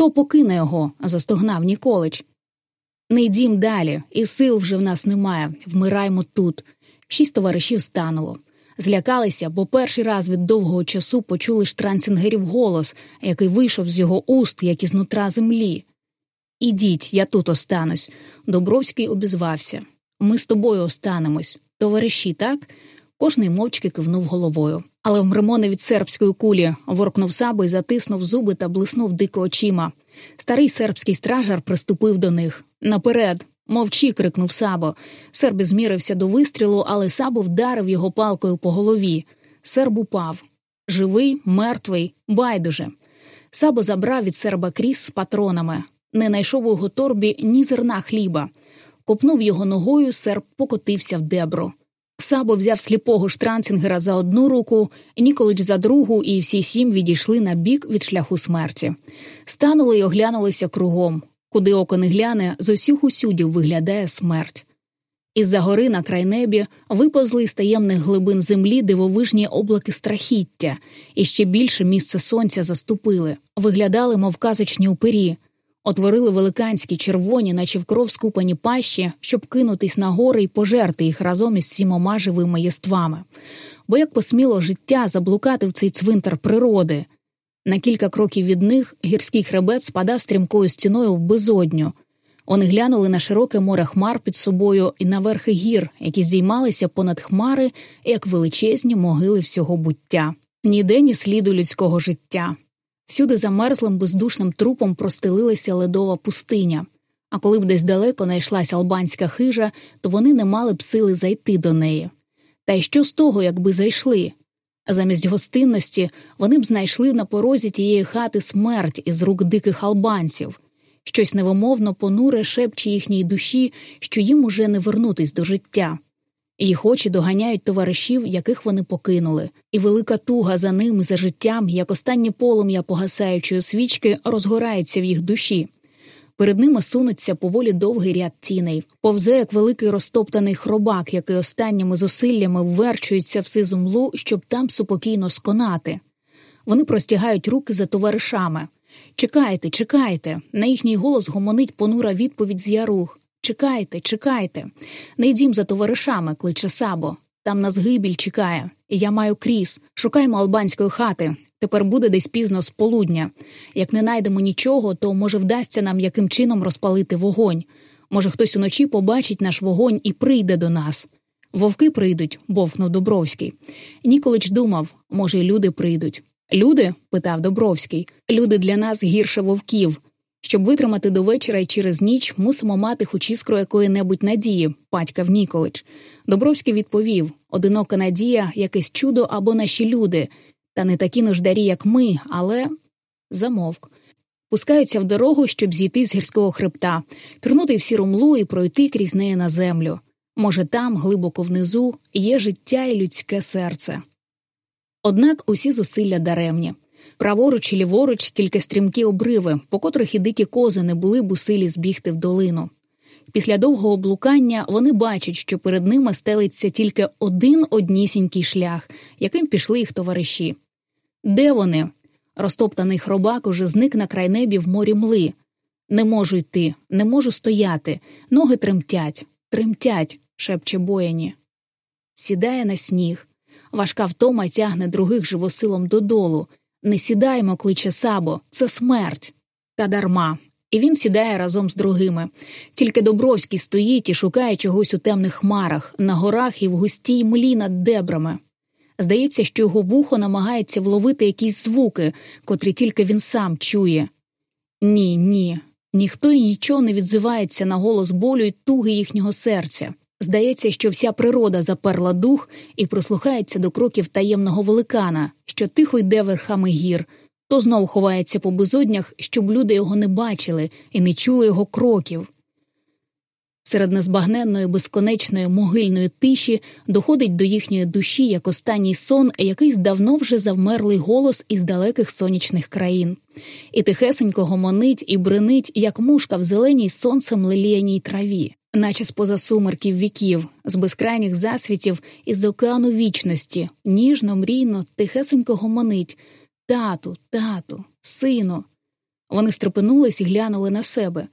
Хто покине його? застогнав Ніколич. Не йдім далі, і сил вже в нас немає. Вмираємо тут. Шість товаришів стануло. Злякалися, бо перший раз від довгого часу почули штрансінгерів голос, який вийшов з його уст, як із нутра землі. Ідіть, я тут останусь. Добровський обізвався. Ми з тобою останемось. Товариші, так? Кожний мовчки кивнув головою. Але вмремо не від сербської кулі, воркнув саби, затиснув зуби та блиснув дико очима. Старий сербський стражар приступив до них. Наперед, мовчи. крикнув Сабо. Серб змірився до вистрілу, але Сабо вдарив його палкою по голові. Серб упав. Живий, мертвий, байдуже. Сабо забрав від серба кріс з патронами. Не знайшов у його торбі ні зерна хліба. Копнув його ногою, серб покотився в дебро. Сабо взяв сліпого штранцінгера за одну руку, Ніколич за другу, і всі сім відійшли на бік від шляху смерті. Станули й оглянулися кругом. Куди око не гляне, з усіх усюдів виглядає смерть. Із за гори на край небі виповзли з таємних глибин землі дивовижні облаки страхіття, і ще більше місце сонця заступили, виглядали, мов казочні упирі, отворили великанські червоні, наче в кров скупані пащі, щоб кинутись на гори і пожерти їх разом із сімома живими єствами. Бо як посміло життя заблукати в цей цвинтар природи. На кілька кроків від них гірський хребет спадав стрімкою стіною в безодню. Вони глянули на широке море хмар під собою і на верхи гір, які здіймалися понад хмари, як величезні могили всього буття. Ніде ні сліду людського життя. Всюди замерзлим бездушним трупом простелилася ледова пустиня. А коли б десь далеко знайшлася албанська хижа, то вони не мали б сили зайти до неї. Та й що з того, якби зайшли? Замість гостинності вони б знайшли на порозі тієї хати смерть із рук диких албанців, щось невимовно понуре шепче їхній душі, що їм уже не вернутись до життя. Їх очі доганяють товаришів, яких вони покинули, і велика туга за ними за життям, як останнє полум'я погасаючої свічки, розгорається в їх душі. Перед ними сунеться поволі довгий ряд тіней, повзе як великий розтоптаний хробак, який останніми зусиллями вверчується в сизу млу, щоб там супокійно сконати. Вони простягають руки за товаришами. Чекайте, чекайте. На їхній голос гомонить понура відповідь з ярух. Чекайте, чекайте. Не йдім за товаришами, кличе Сабо. Там нас гибіль чекає, і я маю кріс. Шукаємо албанської хати. Тепер буде десь пізно з полудня. Як не найдемо нічого, то може вдасться нам яким чином розпалити вогонь. Може, хтось уночі побачить наш вогонь і прийде до нас. Вовки прийдуть, бовкнув Добровський. Ніколич думав, може, й люди прийдуть. Люди? питав Добровський. Люди для нас гірше вовків. Щоб витримати до вечора і через ніч, мусимо мати хоч іскру якої-небудь надії, батькав Ніколич. Добровський відповів одинока надія, якесь чудо або наші люди, та не такі нуждарі, як ми, але замовк. Пускаються в дорогу, щоб зійти з гірського хребта, пірнути в сіру млу і пройти крізь неї на землю. Може, там, глибоко внизу, є життя і людське серце. Однак усі зусилля даремні. Праворуч і ліворуч тільки стрімкі обриви, по котрих і дикі кози не були б у силі збігти в долину. Після довгого блукання вони бачать, що перед ними стелиться тільки один однісінький шлях, яким пішли їх товариші. Де вони? Розтоптаний хробак уже зник на край небі в морі мли. Не можу йти, не можу стояти, ноги тремтять, тремтять, шепче бояні. Сідає на сніг. Важка втома тягне других живосилом додолу. Не сідаймо, кличе Сабо, це смерть. Та дарма. І він сідає разом з другими. Тільки Добровський стоїть і шукає чогось у темних хмарах, на горах і в густій млі над дебрами. Здається, що його вухо намагається вловити якісь звуки, котрі тільки він сам чує. Ні, ні, ніхто і нічого не відзивається на голос болю й туги їхнього серця. Здається, що вся природа заперла дух і прислухається до кроків таємного великана, що тихо йде верхами гір, то знов ховається по безоднях, щоб люди його не бачили і не чули його кроків. Серед незбагненної безконечної могильної тиші доходить до їхньої душі як останній сон, якийсь давно вже завмерлий голос із далеких сонячних країн, і тихесенько гомонить і бренить, як мушка в зеленій сонцем леліяній траві наче з поза сумерків віків, з безкрайніх засвітів із океану вічності, ніжно, мрійно, тихесенько гомонить тату, тату, сину. Вони стрепенулись і глянули на себе.